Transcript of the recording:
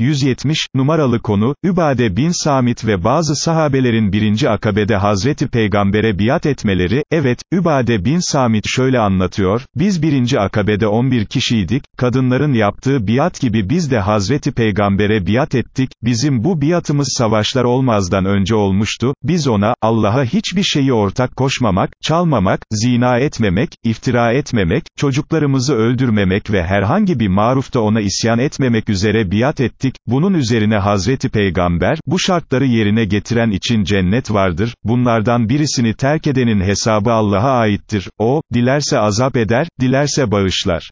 170, numaralı konu, Übade bin Samit ve bazı sahabelerin birinci akabede Hazreti Peygamber'e biat etmeleri, evet, Übade bin Samit şöyle anlatıyor, biz birinci akabede 11 kişiydik, kadınların yaptığı biat gibi biz de Hazreti Peygamber'e biat ettik, bizim bu biatımız savaşlar olmazdan önce olmuştu, biz ona, Allah'a hiçbir şeyi ortak koşmamak, çalmamak, zina etmemek, iftira etmemek, çocuklarımızı öldürmemek ve herhangi bir marufta ona isyan etmemek üzere biat ettik, bunun üzerine Hazreti Peygamber, bu şartları yerine getiren için cennet vardır, bunlardan birisini terk edenin hesabı Allah'a aittir, o, dilerse azap eder, dilerse bağışlar.